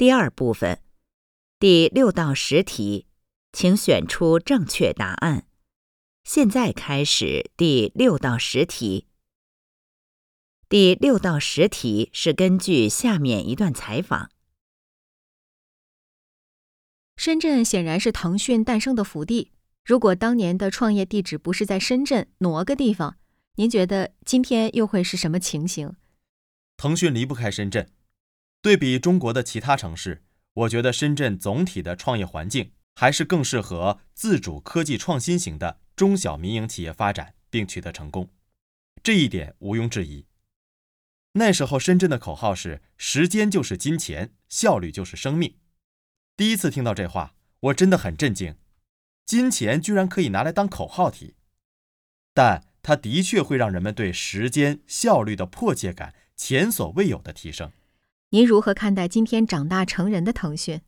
第二部分，第六到十题，请选出正确答案。现在开始第六到十题。第六到十题是根据下面一段采访。深圳显然是腾讯诞生的福地。如果当年的创业地址不是在深圳，挪个地方，您觉得今天又会是什么情形？腾讯离不开深圳。对比中国的其他城市，我觉得深圳总体的创业环境还是更适合自主科技创新型的中小民营企业发展并取得成功，这一点毋庸置疑。那时候深圳的口号是“时间就是金钱，效率就是生命”。第一次听到这话，我真的很震惊，金钱居然可以拿来当口号题，但它的确会让人们对时间效率的迫切感前所未有的提升。您如何看待今天长大成人的腾讯？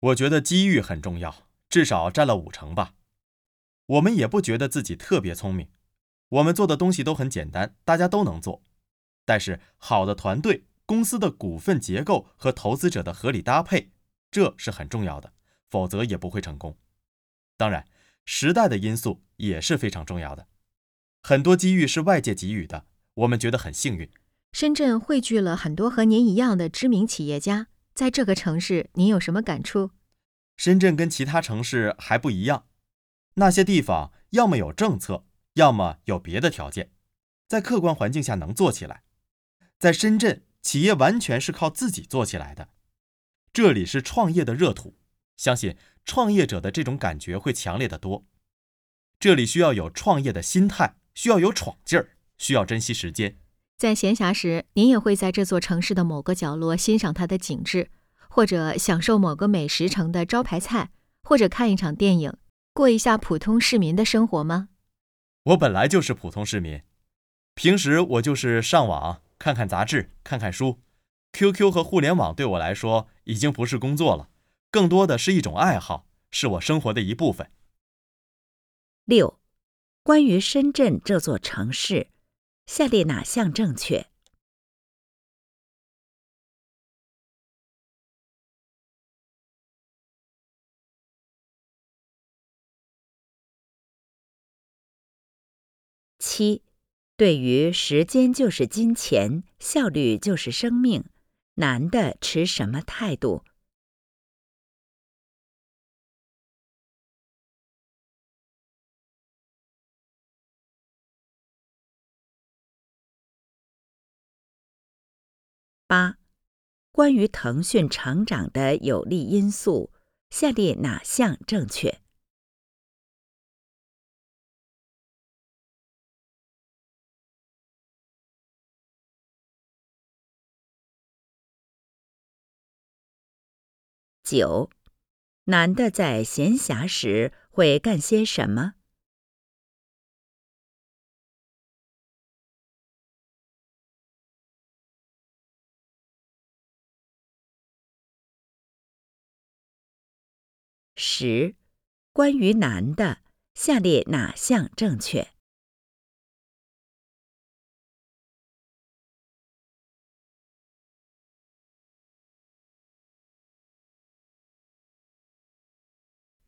我觉得机遇很重要，至少占了五成吧。我们也不觉得自己特别聪明，我们做的东西都很简单，大家都能做。但是好的团队、公司的股份结构和投资者的合理搭配，这是很重要的，否则也不会成功。当然，时代的因素也是非常重要的。很多机遇是外界给予的，我们觉得很幸运。深圳汇聚了很多和您一样的知名企业家，在这个城市，您有什么感触？深圳跟其他城市还不一样，那些地方要么有政策，要么有别的条件，在客观环境下能做起来。在深圳，企业完全是靠自己做起来的，这里是创业的热土，相信创业者的这种感觉会强烈的多。这里需要有创业的心态，需要有闯劲儿，需要珍惜时间。在闲暇时，您也会在这座城市的某个角落欣赏它的景致，或者享受某个美食城的招牌菜，或者看一场电影，过一下普通市民的生活吗？我本来就是普通市民，平时我就是上网看看杂志、看看书。QQ 和互联网对我来说已经不是工作了，更多的是一种爱好，是我生活的一部分。六，关于深圳这座城市。下列哪项正确？七，对于“时间就是金钱，效率就是生命”，男的持什么态度？八，关于腾讯成长的有利因素，下列哪项正确？九，男的在闲暇时会干些什么？十，关于男的，下列哪项正确？